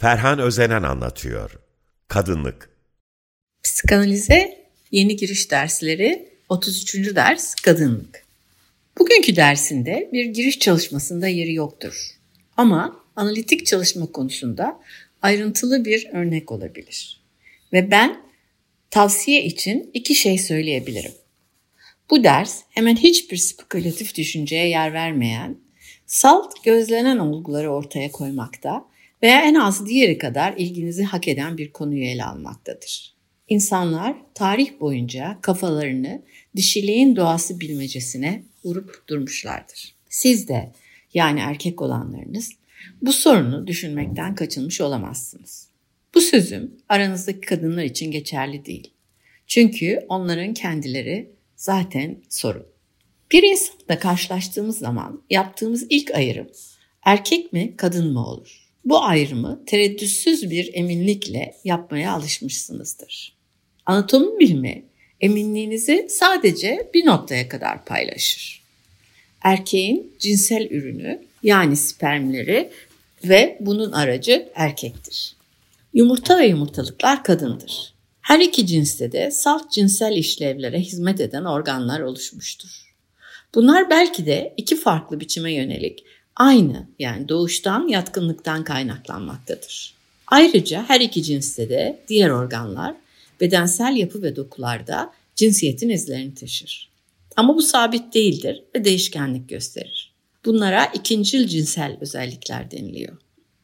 Ferhan Özenen anlatıyor. Kadınlık. Psikanalize yeni giriş dersleri 33. ders kadınlık. Bugünkü dersinde bir giriş çalışmasında yeri yoktur. Ama analitik çalışma konusunda ayrıntılı bir örnek olabilir. Ve ben tavsiye için iki şey söyleyebilirim. Bu ders hemen hiçbir spekülatif düşünceye yer vermeyen, salt gözlenen olguları ortaya koymakta veya en az diğeri kadar ilginizi hak eden bir konuyu ele almaktadır. İnsanlar tarih boyunca kafalarını dişiliğin doğası bilmecesine vurup durmuşlardır. Siz de yani erkek olanlarınız bu sorunu düşünmekten kaçınmış olamazsınız. Bu sözüm aranızdaki kadınlar için geçerli değil. Çünkü onların kendileri zaten sorun. Bir insanla karşılaştığımız zaman yaptığımız ilk ayrım erkek mi kadın mı olur? Bu ayrımı tereddütsüz bir eminlikle yapmaya alışmışsınızdır. Anatomi bilimi eminliğinizi sadece bir noktaya kadar paylaşır. Erkeğin cinsel ürünü yani spermleri ve bunun aracı erkektir. Yumurta ve yumurtalıklar kadındır. Her iki cinste de salt cinsel işlevlere hizmet eden organlar oluşmuştur. Bunlar belki de iki farklı biçime yönelik aynı yani doğuştan yatkınlıktan kaynaklanmaktadır. Ayrıca her iki cinste de diğer organlar bedensel yapı ve dokularda cinsiyetin izlerini taşır. Ama bu sabit değildir ve değişkenlik gösterir. Bunlara ikincil cinsel özellikler deniliyor.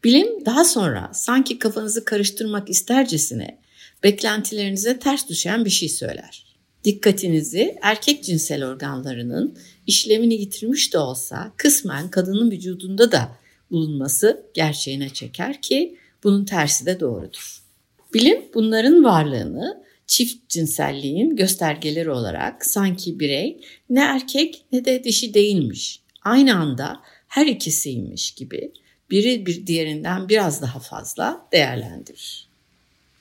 Bilim daha sonra sanki kafanızı karıştırmak istercesine beklentilerinize ters düşen bir şey söyler. Dikkatinizi erkek cinsel organlarının işlevini yitirmiş de olsa kısmen kadının vücudunda da bulunması gerçeğine çeker ki bunun tersi de doğrudur. Bilim bunların varlığını çift cinselliğin göstergeleri olarak sanki birey ne erkek ne de dişi değilmiş, aynı anda her ikisiymiş gibi biri bir diğerinden biraz daha fazla değerlendirir.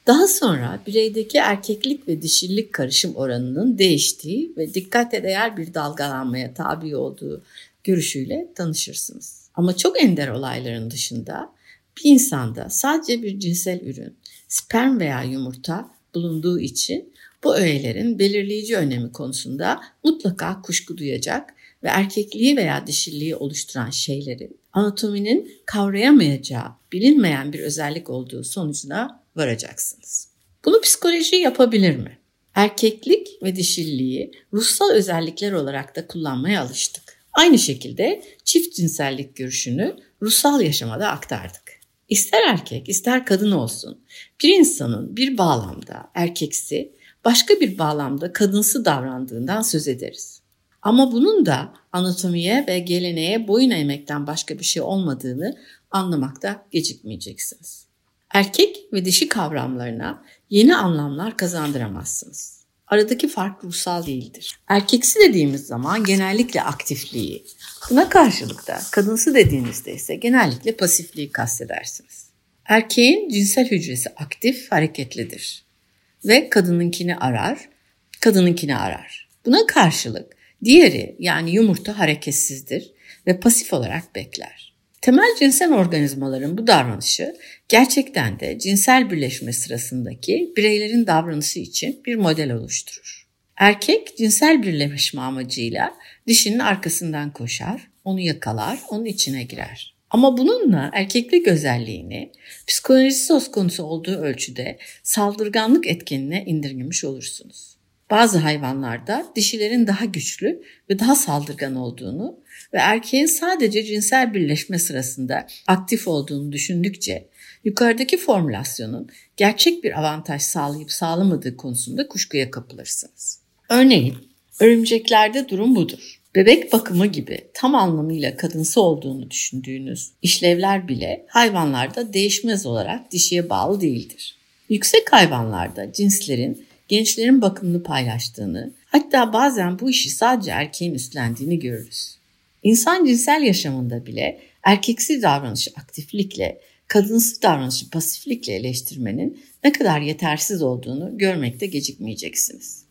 Daha sonra bireydeki erkeklik ve dişillik karışım oranının değiştiği ve dikkate değer bir dalgalanmaya tabi olduğu görüşüyle tanışırsınız. Ama çok ender olayların dışında bir insanda sadece bir cinsel ürün, sperm veya yumurta bulunduğu için bu öğelerin belirleyici önemi konusunda mutlaka kuşku duyacak ve erkekliği veya dişilliği oluşturan şeylerin anatominin kavrayamayacağı bilinmeyen bir özellik olduğu sonucuna varacaksınız. Bunu psikoloji yapabilir mi? Erkeklik ve dişilliği ruhsal özellikler olarak da kullanmaya alıştık. Aynı şekilde çift cinsellik görüşünü ruhsal yaşamada aktardık. İster erkek ister kadın olsun bir insanın bir bağlamda erkeksi başka bir bağlamda kadınsı davrandığından söz ederiz. Ama bunun da anatomiye ve geleneğe boyun eğmekten başka bir şey olmadığını anlamakta gecikmeyeceksiniz. Erkek ve dişi kavramlarına yeni anlamlar kazandıramazsınız. Aradaki fark ruhsal değildir. Erkeksi dediğimiz zaman genellikle aktifliği, buna karşılık da kadınsı dediğinizde ise genellikle pasifliği kastedersiniz. Erkeğin cinsel hücresi aktif, hareketlidir ve kadınınkini arar, kadınınkini arar. Buna karşılık diğeri yani yumurta hareketsizdir ve pasif olarak bekler. Temel cinsel organizmaların bu davranışı gerçekten de cinsel birleşme sırasındaki bireylerin davranışı için bir model oluşturur. Erkek cinsel birleşme amacıyla dişinin arkasından koşar, onu yakalar, onun içine girer. Ama bununla erkeklik özelliğini psikoloji söz konusu olduğu ölçüde saldırganlık etkenine indirgemiş olursunuz. Bazı hayvanlarda dişilerin daha güçlü ve daha saldırgan olduğunu ve erkeğin sadece cinsel birleşme sırasında aktif olduğunu düşündükçe yukarıdaki formülasyonun gerçek bir avantaj sağlayıp sağlamadığı konusunda kuşkuya kapılırsınız. Örneğin örümceklerde durum budur. Bebek bakımı gibi tam anlamıyla kadınsı olduğunu düşündüğünüz işlevler bile hayvanlarda değişmez olarak dişiye bağlı değildir. Yüksek hayvanlarda cinslerin gençlerin bakımını paylaştığını, hatta bazen bu işi sadece erkeğin üstlendiğini görürüz. İnsan cinsel yaşamında bile erkeksi davranışı aktiflikle, kadınsı davranışı pasiflikle eleştirmenin ne kadar yetersiz olduğunu görmekte gecikmeyeceksiniz.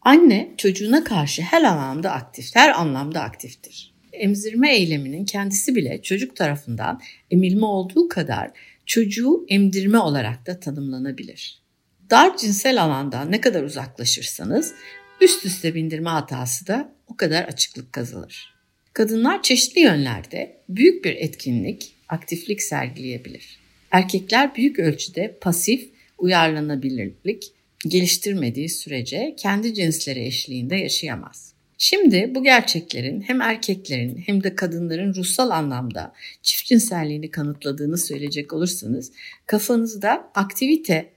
Anne çocuğuna karşı her anlamda aktif, her anlamda aktiftir. Emzirme eyleminin kendisi bile çocuk tarafından emilme olduğu kadar çocuğu emdirme olarak da tanımlanabilir. Dar cinsel alandan ne kadar uzaklaşırsanız üst üste bindirme hatası da o kadar açıklık kazanır. Kadınlar çeşitli yönlerde büyük bir etkinlik, aktiflik sergileyebilir. Erkekler büyük ölçüde pasif, uyarlanabilirlik geliştirmediği sürece kendi cinsleri eşliğinde yaşayamaz. Şimdi bu gerçeklerin hem erkeklerin hem de kadınların ruhsal anlamda çift cinselliğini kanıtladığını söyleyecek olursanız kafanızda aktivite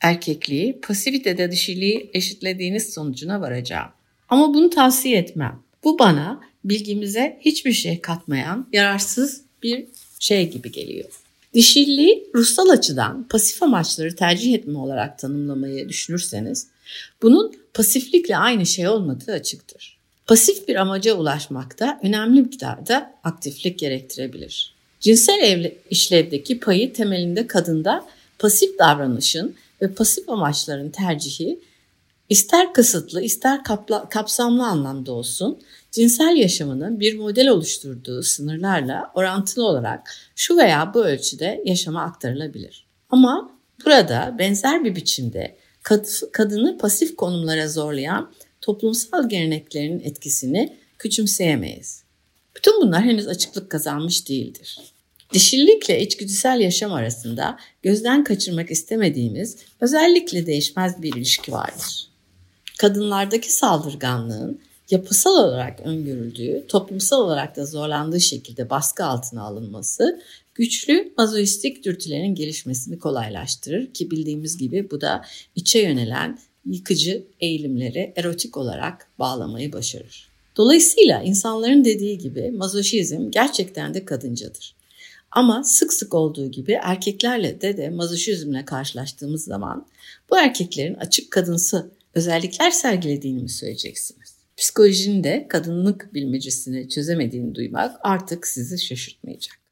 erkekliği pasivitede dişiliği eşitlediğiniz sonucuna varacağım. Ama bunu tavsiye etmem. Bu bana bilgimize hiçbir şey katmayan yararsız bir şey gibi geliyor. Dişilliği ruhsal açıdan pasif amaçları tercih etme olarak tanımlamayı düşünürseniz bunun pasiflikle aynı şey olmadığı açıktır. Pasif bir amaca ulaşmakta önemli miktarda aktiflik gerektirebilir. Cinsel işlevdeki payı temelinde kadında pasif davranışın ve pasif amaçların tercihi ister kısıtlı ister kapla, kapsamlı anlamda olsun cinsel yaşamının bir model oluşturduğu sınırlarla orantılı olarak şu veya bu ölçüde yaşama aktarılabilir. Ama burada benzer bir biçimde kadını pasif konumlara zorlayan toplumsal geleneklerin etkisini küçümseyemeyiz. Bütün bunlar henüz açıklık kazanmış değildir. Dişillikle içgüdüsel yaşam arasında gözden kaçırmak istemediğimiz özellikle değişmez bir ilişki vardır. Kadınlardaki saldırganlığın yapısal olarak öngörüldüğü, toplumsal olarak da zorlandığı şekilde baskı altına alınması güçlü mazoistik dürtülerin gelişmesini kolaylaştırır ki bildiğimiz gibi bu da içe yönelen yıkıcı eğilimleri erotik olarak bağlamayı başarır. Dolayısıyla insanların dediği gibi mazoşizm gerçekten de kadıncadır. Ama sık sık olduğu gibi erkeklerle de de mazoşizmle karşılaştığımız zaman bu erkeklerin açık kadınsı özellikler sergilediğini mi söyleyeceksiniz? Psikolojinin de kadınlık bilmecesini çözemediğini duymak artık sizi şaşırtmayacak.